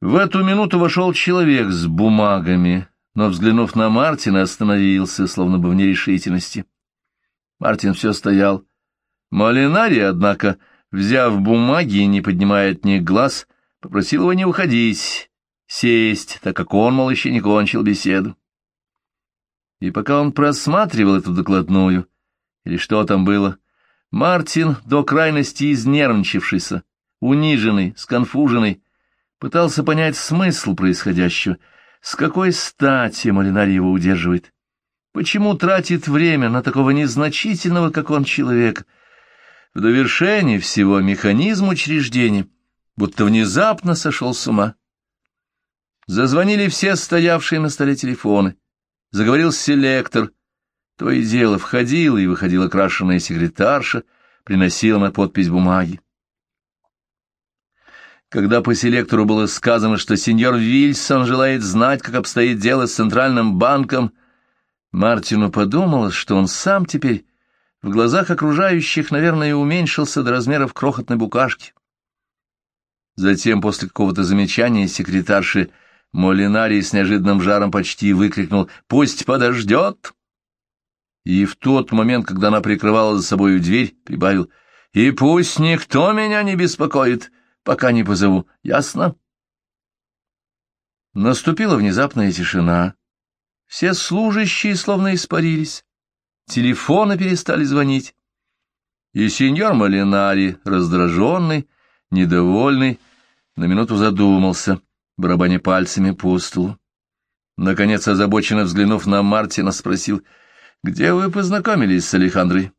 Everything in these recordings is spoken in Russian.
В эту минуту вошел человек с бумагами, но, взглянув на Мартина, остановился, словно бы в нерешительности. Мартин все стоял. Малинари, однако, взяв бумаги не поднимая от них глаз, попросил его не уходить, сесть, так как он, мол, еще не кончил беседу. И пока он просматривал эту докладную, или что там было, Мартин, до крайности изнервничавшийся, униженный, сконфуженный, пытался понять смысл происходящего, с какой стати Малинарий его удерживает, почему тратит время на такого незначительного, как он, человека. В довершении всего механизм учреждения будто внезапно сошел с ума. Зазвонили все стоявшие на столе телефоны. Заговорил селектор. То и дело входила и выходила крашеная секретарша, приносила на подпись бумаги. Когда по селектору было сказано, что сеньор Вильсон желает знать, как обстоит дело с Центральным банком, Мартину подумалось, что он сам теперь в глазах окружающих, наверное, уменьшился до размеров крохотной букашки. Затем, после какого-то замечания секретарши, Молинарий с неожиданным жаром почти выкрикнул «Пусть подождет!» И в тот момент, когда она прикрывала за собою дверь, прибавил «И пусть никто меня не беспокоит!» Пока не позову. Ясно? Наступила внезапная тишина. Все служащие словно испарились. Телефоны перестали звонить. И сеньор Малинари, раздраженный, недовольный, на минуту задумался, барабаня пальцами по столу. Наконец, озабоченно взглянув на Мартина, спросил, «Где вы познакомились с Алехандрой?»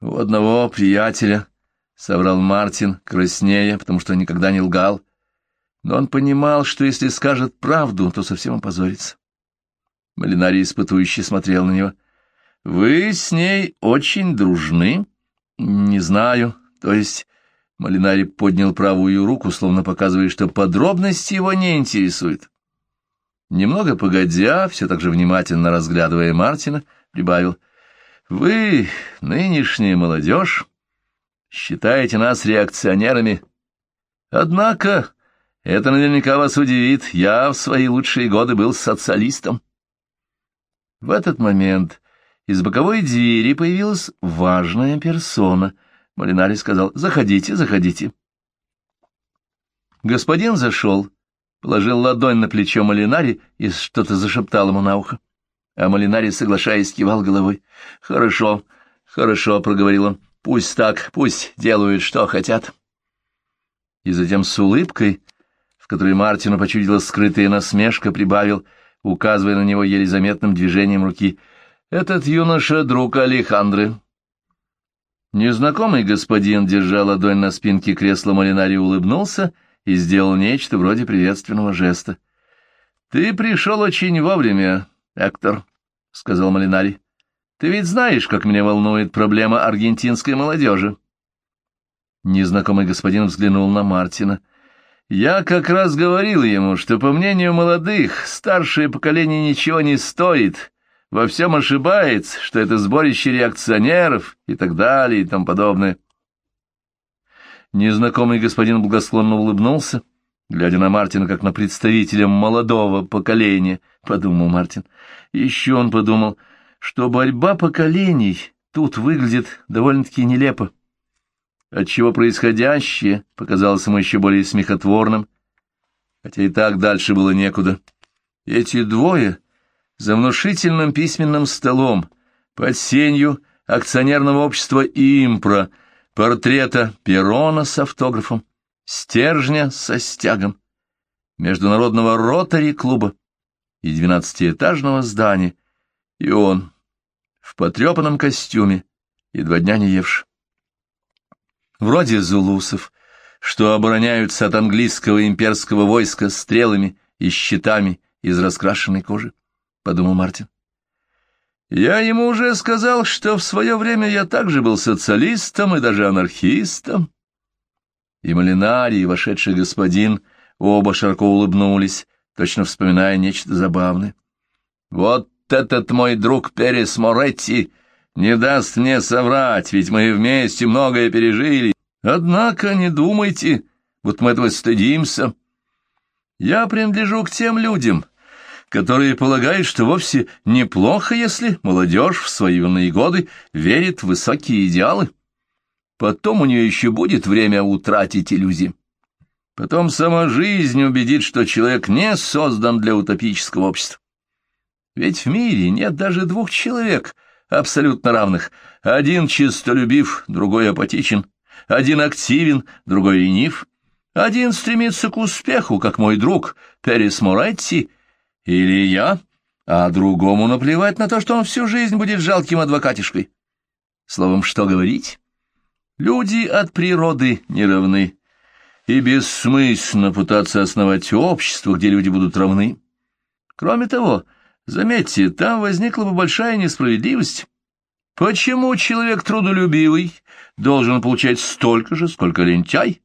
«У одного приятеля», — соврал Мартин, краснея, потому что никогда не лгал. Но он понимал, что если скажет правду, то совсем опозорится. Малинарий испытующий смотрел на него. — Вы с ней очень дружны? — Не знаю. То есть... Малинарий поднял правую руку, словно показывая, что подробности его не интересуют. Немного погодя, все так же внимательно разглядывая Мартина, прибавил. — Вы, нынешняя молодежь, считаете нас реакционерами. Однако, это наверняка вас удивит, я в свои лучшие годы был социалистом. В этот момент из боковой двери появилась важная персона. Малинари сказал, заходите, заходите. Господин зашел, положил ладонь на плечо Малинари и что-то зашептал ему на ухо. А Малинари, соглашаясь, кивал головой. «Хорошо, хорошо», — проговорил он. Пусть так, пусть делают, что хотят. И затем с улыбкой, в которой Мартину почудилась скрытая насмешка, прибавил, указывая на него еле заметным движением руки, «Этот юноша — друг Алехандры». Незнакомый господин, держа ладонь на спинке кресла Малинари, улыбнулся и сделал нечто вроде приветственного жеста. — Ты пришел очень вовремя, Эктор, — сказал Малинари. Ты ведь знаешь, как меня волнует проблема аргентинской молодежи. Незнакомый господин взглянул на Мартина. Я как раз говорил ему, что, по мнению молодых, старшее поколение ничего не стоит, во всем ошибается, что это сборище реакционеров и так далее и тому подобное. Незнакомый господин благосклонно улыбнулся, глядя на Мартина как на представителя молодого поколения, — подумал Мартин. Еще он подумал — что борьба поколений тут выглядит довольно-таки нелепо, отчего происходящее показалось ему еще более смехотворным, хотя и так дальше было некуда. Эти двое за внушительным письменным столом, под сенью акционерного общества «Импро», портрета Перона с автографом, стержня со стягом, международного ротари-клуба и двенадцатиэтажного здания, и он, в потрепанном костюме и два дня не евши. Вроде зулусов, что обороняются от английского имперского войска стрелами и щитами из раскрашенной кожи, — подумал Мартин. Я ему уже сказал, что в свое время я также был социалистом и даже анархистом. И Малинарий, и вошедший господин оба широко улыбнулись, точно вспоминая нечто забавное. Вот этот мой друг Перес Моретти не даст мне соврать, ведь мы вместе многое пережили. Однако не думайте, вот мы этого стыдимся. Я принадлежу к тем людям, которые полагают, что вовсе неплохо, если молодежь в свои юные годы верит в высокие идеалы. Потом у нее еще будет время утратить иллюзии. Потом сама жизнь убедит, что человек не создан для утопического общества. Ведь в мире нет даже двух человек, абсолютно равных. Один чистолюбив, другой апатичен. Один активен, другой ленив. Один стремится к успеху, как мой друг Перес Моретти, или я, а другому наплевать на то, что он всю жизнь будет жалким адвокатишкой. Словом, что говорить? Люди от природы не равны, и бессмысленно пытаться основать общество, где люди будут равны. Кроме того, заметьте, там возникла бы большая несправедливость. Почему человек трудолюбивый должен получать столько же, сколько лентяй?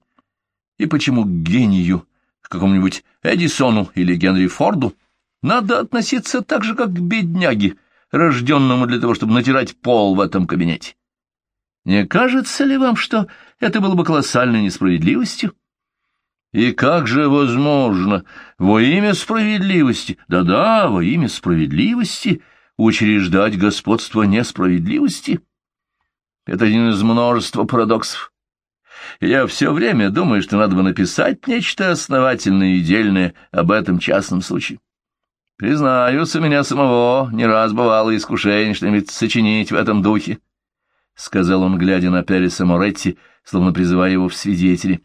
И почему к гению, к какому-нибудь Эдисону или Генри Форду, надо относиться так же, как к бедняге, рожденному для того, чтобы натирать пол в этом кабинете? Не кажется ли вам, что это было бы колоссальной несправедливостью? И как же возможно во имя справедливости, да-да, во имя справедливости, учреждать господство несправедливости? Это один из множества парадоксов. Я все время думаю, что надо бы написать нечто основательное и дельное об этом частном случае. Признаюсь, у меня самого не раз бывало искушение что-нибудь сочинить в этом духе, — сказал он, глядя на Переса Моретти, словно призывая его в свидетели.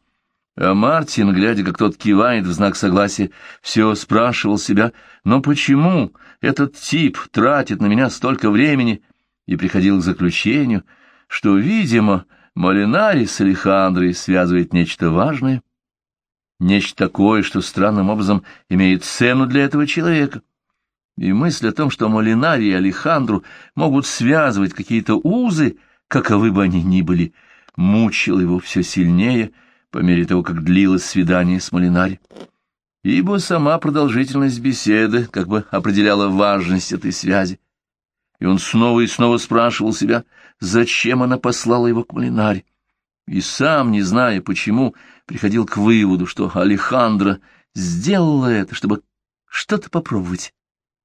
А Мартин, глядя, как тот кивает в знак согласия, все спрашивал себя, но почему этот тип тратит на меня столько времени, и приходил к заключению, что, видимо, Малинари с Алехандрой связывает нечто важное, нечто такое, что странным образом имеет цену для этого человека. И мысль о том, что Малинари и Алехандру могут связывать какие-то узы, каковы бы они ни были, мучила его все сильнее — по мере того, как длилось свидание с Малинари, ибо сама продолжительность беседы как бы определяла важность этой связи. И он снова и снова спрашивал себя, зачем она послала его к Малинари, и сам, не зная почему, приходил к выводу, что Алехандро сделала это, чтобы что-то попробовать.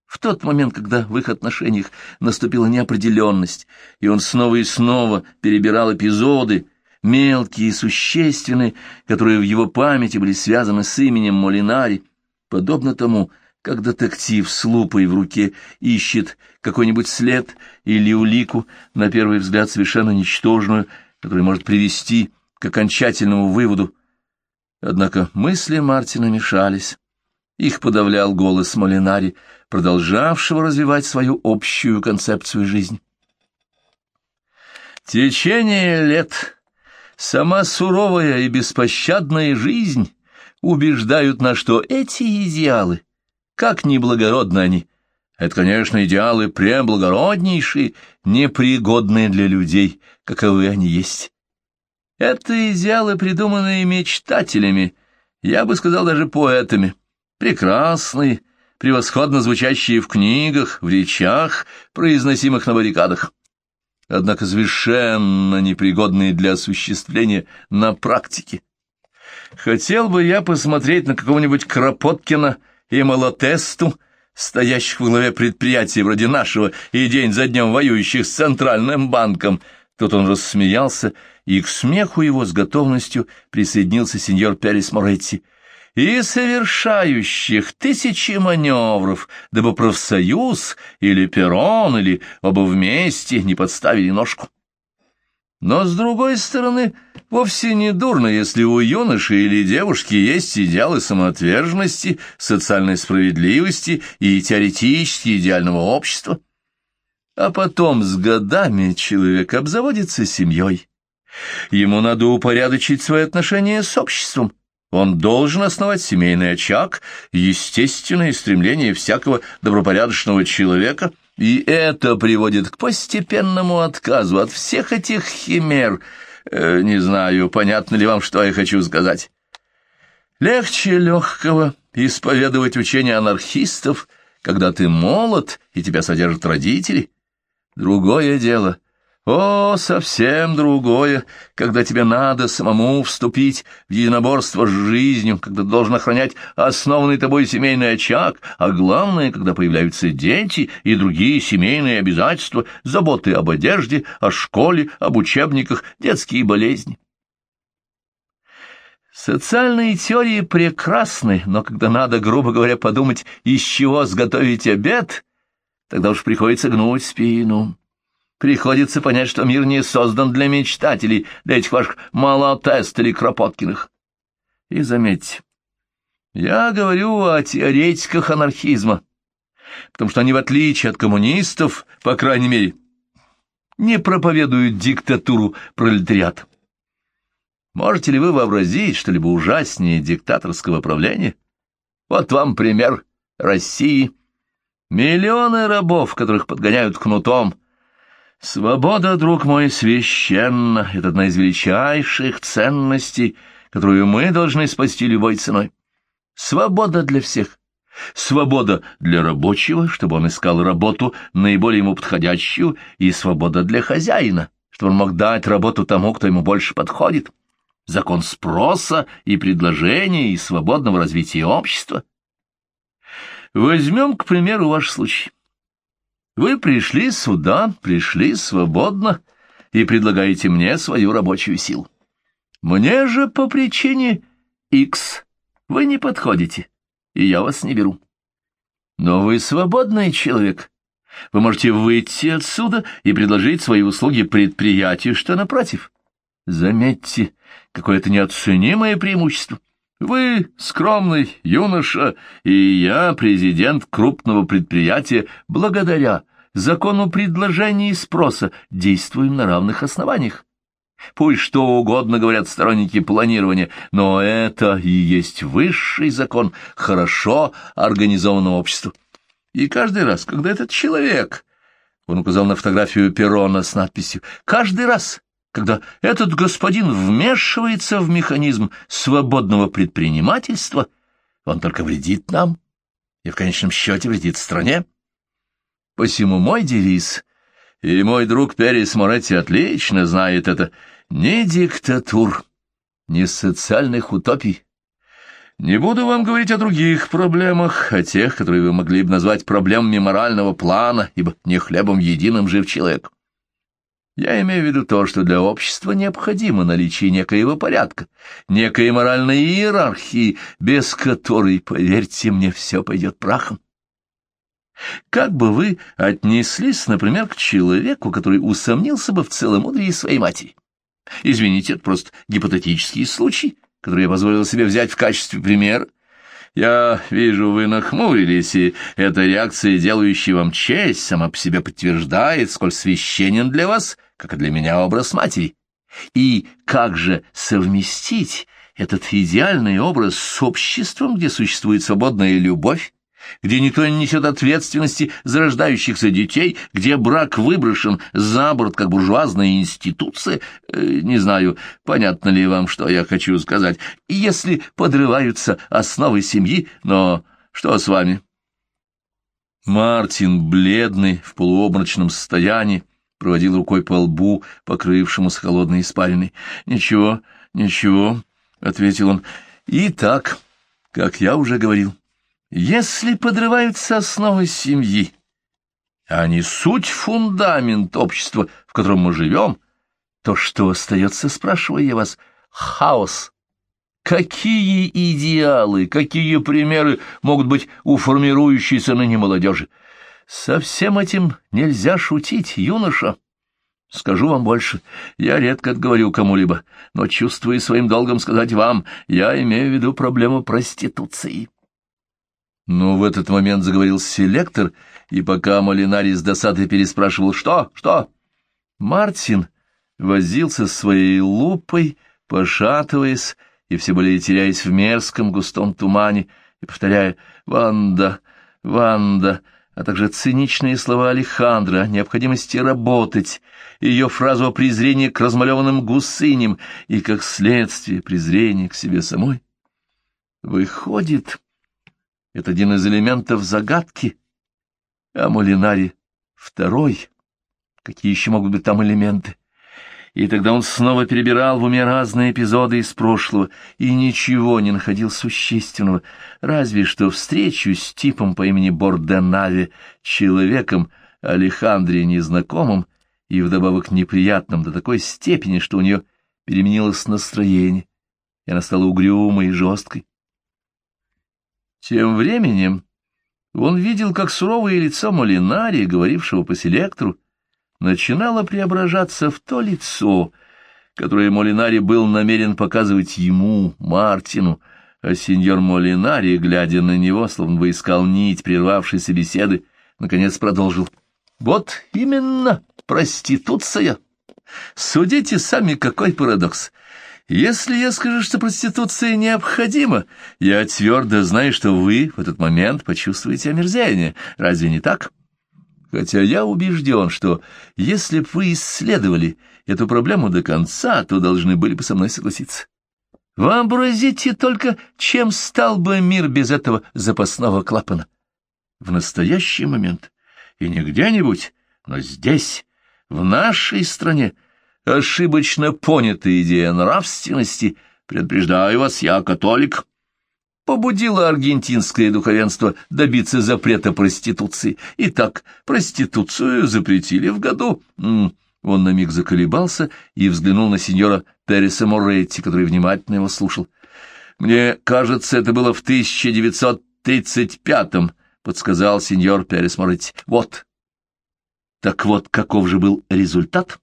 В тот момент, когда в их отношениях наступила неопределенность, и он снова и снова перебирал эпизоды, мелкие и существенные, которые в его памяти были связаны с именем Молинари, подобно тому, как детектив с лупой в руке ищет какой-нибудь след или улику, на первый взгляд совершенно ничтожную, который может привести к окончательному выводу. Однако мысли Мартина мешались. Их подавлял голос Молинари, продолжавшего развивать свою общую концепцию жизни. Течение лет Сама суровая и беспощадная жизнь убеждают нас, что эти идеалы, как неблагородны они, это, конечно, идеалы преблагороднейшие, непригодные для людей, каковы они есть. Это идеалы, придуманные мечтателями, я бы сказал, даже поэтами, прекрасные, превосходно звучащие в книгах, в речах, произносимых на баррикадах однако совершенно непригодные для осуществления на практике. Хотел бы я посмотреть на какого-нибудь Кропоткина и Малотесту, стоящих в главе предприятий вроде нашего и день за днем воюющих с Центральным банком. Тут он рассмеялся, и к смеху его с готовностью присоединился сеньор Перес Моретти — и совершающих тысячи маневров, дабы профсоюз или перрон, или оба вместе не подставили ножку. Но, с другой стороны, вовсе не дурно, если у юноши или девушки есть идеалы самоотверженности, социальной справедливости и теоретически идеального общества. А потом с годами человек обзаводится семьей. Ему надо упорядочить свои отношения с обществом, он должен основать семейный очаг, естественное стремление всякого добропорядочного человека, и это приводит к постепенному отказу от всех этих химер. Э, не знаю, понятно ли вам, что я хочу сказать. Легче легкого исповедовать учение анархистов, когда ты молод и тебя содержат родители. Другое дело — О, совсем другое, когда тебе надо самому вступить в единоборство с жизнью, когда должен охранять основанный тобой семейный очаг, а главное, когда появляются дети и другие семейные обязательства, заботы об одежде, о школе, об учебниках, детские болезни. Социальные теории прекрасны, но когда надо, грубо говоря, подумать, из чего сготовить обед, тогда уж приходится гнуть спину. Приходится понять, что мир не создан для мечтателей, для этих ваших малотест или Кропоткиных. И заметьте, я говорю о теоретиках анархизма, потому что они, в отличие от коммунистов, по крайней мере, не проповедуют диктатуру пролетариата. Можете ли вы вообразить что-либо ужаснее диктаторского правления? Вот вам пример России. Миллионы рабов, которых подгоняют кнутом. Свобода, друг мой, священна. Это одна из величайших ценностей, которую мы должны спасти любой ценой. Свобода для всех. Свобода для рабочего, чтобы он искал работу, наиболее ему подходящую, и свобода для хозяина, чтобы он мог дать работу тому, кто ему больше подходит закон спроса и предложения и свободного развития общества. Возьмем, к примеру, ваш случай. Вы пришли сюда, пришли свободно и предлагаете мне свою рабочую силу. Мне же по причине X вы не подходите, и я вас не беру. Но вы свободный человек. Вы можете выйти отсюда и предложить свои услуги предприятию, что напротив. Заметьте, какое-то неоценимое преимущество. Вы скромный юноша, и я президент крупного предприятия, благодаря закону предложения и спроса действуем на равных основаниях. Пусть что угодно говорят сторонники планирования, но это и есть высший закон хорошо организованного общества. И каждый раз, когда этот человек, он указал на фотографию Перрона с надписью, каждый раз, когда этот господин вмешивается в механизм свободного предпринимательства, он только вредит нам и в конечном счете вредит стране. Посему мой девиз, и мой друг Перес Моретти отлично знает это, не диктатур, не социальных утопий. Не буду вам говорить о других проблемах, о тех, которые вы могли бы назвать проблемами морального плана, ибо не хлебом единым жив человек. Я имею в виду то, что для общества необходимо наличие некоего порядка, некой моральной иерархии, без которой, поверьте мне, все пойдет прахом. Как бы вы отнеслись, например, к человеку, который усомнился бы в целомудрии своей матери? Извините, это просто гипотетический случай, который я позволил себе взять в качестве примера. Я вижу, вы нахмурились, и эта реакция, делающая вам честь, сама по себе подтверждает, сколь священен для вас — как и для меня образ матери. И как же совместить этот идеальный образ с обществом, где существует свободная любовь, где никто не несет ответственности за рождающихся детей, где брак выброшен за борт, как буржуазная институция, э, не знаю, понятно ли вам, что я хочу сказать, если подрываются основы семьи, но что с вами? Мартин, бледный, в полуобморочном состоянии, проводил рукой по лбу, покрывшемуся холодной испариной. — Ничего, ничего, — ответил он. — И так, как я уже говорил, если подрываются основы семьи, а не суть фундамент общества, в котором мы живем, то что остается, спрашиваю я вас, хаос. Какие идеалы, какие примеры могут быть у формирующейся ныне молодежи? Со всем этим нельзя шутить, юноша. Скажу вам больше, я редко говорю кому-либо, но чувствую своим долгом сказать вам, я имею в виду проблему проституции. Но в этот момент заговорил селектор, и пока Малинари с досадой переспрашивал «Что? Что?», Мартин возился своей лупой, пошатываясь и все более теряясь в мерзком густом тумане, и повторяя «Ванда, Ванда», а также циничные слова Алехандра о необходимости работать, ее фразу о презрении к размалеванным гусыням и, как следствие, презрение к себе самой. Выходит, это один из элементов загадки, а Молинари — второй, какие еще могут быть там элементы. И тогда он снова перебирал в уме разные эпизоды из прошлого и ничего не находил существенного, разве что встречу с типом по имени Борденави, человеком Алехандре незнакомым и вдобавок неприятным до такой степени, что у нее переменилось настроение, и она стала угрюмой и жесткой. Тем временем он видел, как суровое лицо Молинари, говорившего по селектору, начинало преображаться в то лицо, которое Молинари был намерен показывать ему, Мартину, а сеньор Молинари, глядя на него, словно бы искал нить прервавшейся беседы, наконец продолжил. «Вот именно проституция! Судите сами, какой парадокс! Если я скажу, что проституция необходима, я твердо знаю, что вы в этот момент почувствуете омерзение. Разве не так?» Хотя я убежден, что если бы вы исследовали эту проблему до конца, то должны были бы со мной согласиться. Вообразите только, чем стал бы мир без этого запасного клапана. В настоящий момент, и не где-нибудь, но здесь, в нашей стране, ошибочно понятая идея нравственности, предупреждаю вас, я католик, побудило аргентинское духовенство добиться запрета проституции. Итак, проституцию запретили в году. Он на миг заколебался и взглянул на сеньора Переса Моретти, который внимательно его слушал. «Мне кажется, это было в 1935-м», — подсказал сеньор Перес Моретти. «Вот». Так вот, каков же был результат?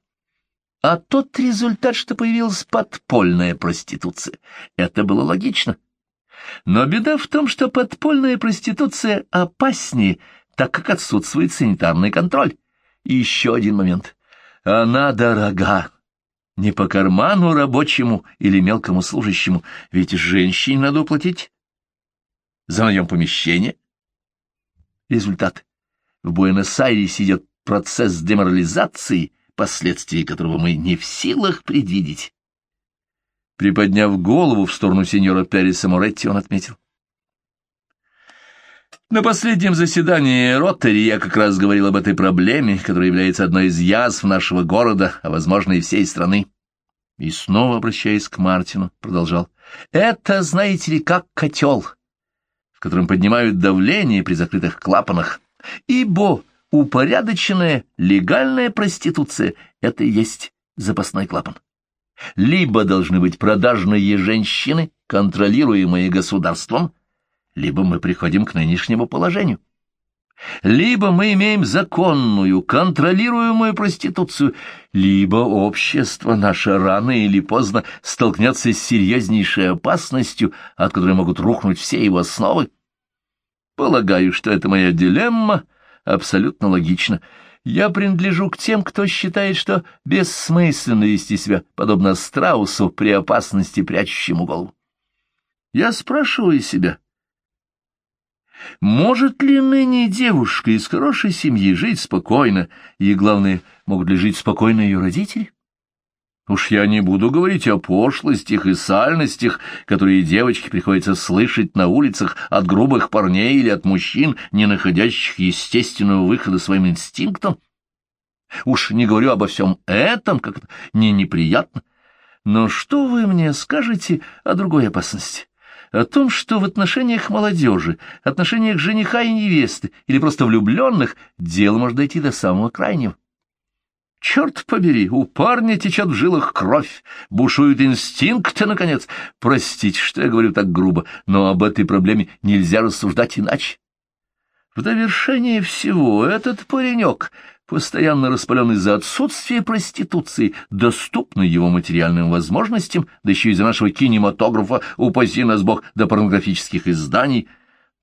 А тот результат, что появилась подпольная проституция. Это было логично. Но беда в том, что подпольная проституция опаснее, так как отсутствует санитарный контроль. И еще один момент. Она дорога. Не по карману рабочему или мелкому служащему, ведь женщине надо уплатить за наем помещения. Результат. В Буэнос-Айресе идет процесс деморализации, последствия которого мы не в силах предвидеть. Приподняв голову в сторону сеньора Переса Моретти, он отметил. На последнем заседании Ротари я как раз говорил об этой проблеме, которая является одной из язв нашего города, а, возможно, и всей страны. И снова, обращаясь к Мартину, продолжал. Это, знаете ли, как котел, в котором поднимают давление при закрытых клапанах, ибо упорядоченная легальная проституция — это и есть запасной клапан. Либо должны быть продажные женщины, контролируемые государством, либо мы приходим к нынешнему положению. Либо мы имеем законную, контролируемую проституцию, либо общество наше рано или поздно столкнется с серьезнейшей опасностью, от которой могут рухнуть все его основы. Полагаю, что это моя дилемма абсолютно логична. Я принадлежу к тем, кто считает, что бессмысленно вести себя, подобно страусу при опасности, прячущему голову. Я спрашиваю себя, может ли ныне девушка из хорошей семьи жить спокойно, и, главное, могут ли жить спокойно ее родители? Уж я не буду говорить о пошлостях и сальностях, которые девочке приходится слышать на улицах от грубых парней или от мужчин, не находящих естественного выхода своим инстинктам. Уж не говорю обо всем этом, как это не неприятно. Но что вы мне скажете о другой опасности? О том, что в отношениях молодежи, отношениях жениха и невесты или просто влюбленных дело может дойти до самого крайнего. Черт побери, у парня течет в жилах кровь, бушуют инстинкты, наконец. Простите, что я говорю так грубо, но об этой проблеме нельзя рассуждать иначе. В довершение всего этот паренек, постоянно распаленный за отсутствие проституции, доступный его материальным возможностям, да еще из-за нашего кинематографа, упаси нас Бог, до порнографических изданий,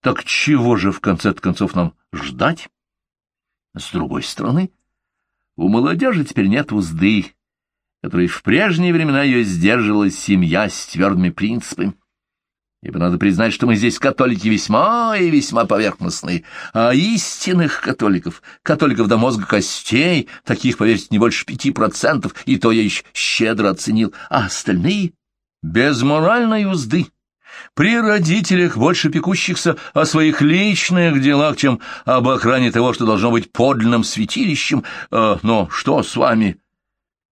так чего же в конце концов нам ждать? С другой стороны... У молодежи теперь нет узды, которой в прежние времена ее сдерживала семья с твердыми принципами. Ибо надо признать, что мы здесь католики весьма и весьма поверхностные, а истинных католиков, католиков до мозга костей, таких, поверьте, не больше пяти процентов, и то я еще щедро оценил, а остальные без моральной узды, При родителях, больше пекущихся о своих личных делах, чем об охране того, что должно быть подлинным святилищем. Э, но что с вами?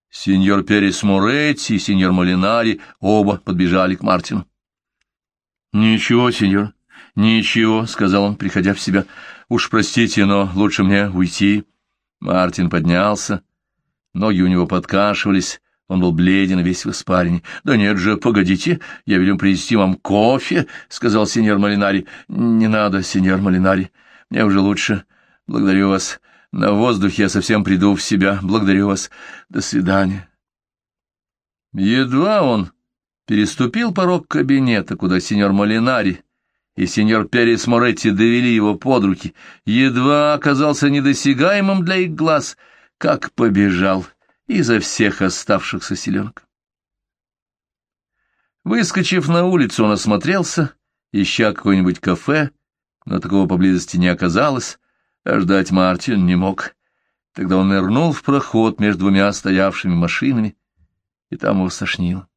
Сеньор Перес Моретти и сеньор Молинари оба подбежали к Мартину. — Ничего, сеньор, ничего, — сказал он, приходя в себя. — Уж простите, но лучше мне уйти. Мартин поднялся. Ноги у него подкашивались, он был бледен весь в испарине. — Да нет же, погодите, я велю принести вам кофе, — сказал сеньор Малинари. — Не надо, сеньор Малинари, мне уже лучше. Благодарю вас. На воздухе я совсем приду в себя. Благодарю вас. До свидания. Едва он переступил порог кабинета, куда сеньор Малинари и сеньор Перес Моретти довели его под руки, едва оказался недосягаемым для их глаз, как побежал — изо всех оставшихся селенок. Выскочив на улицу, он осмотрелся, ища какое-нибудь кафе, но такого поблизости не оказалось, а ждать Мартин не мог. Тогда он нырнул в проход между двумя стоявшими машинами, и там его сошнило.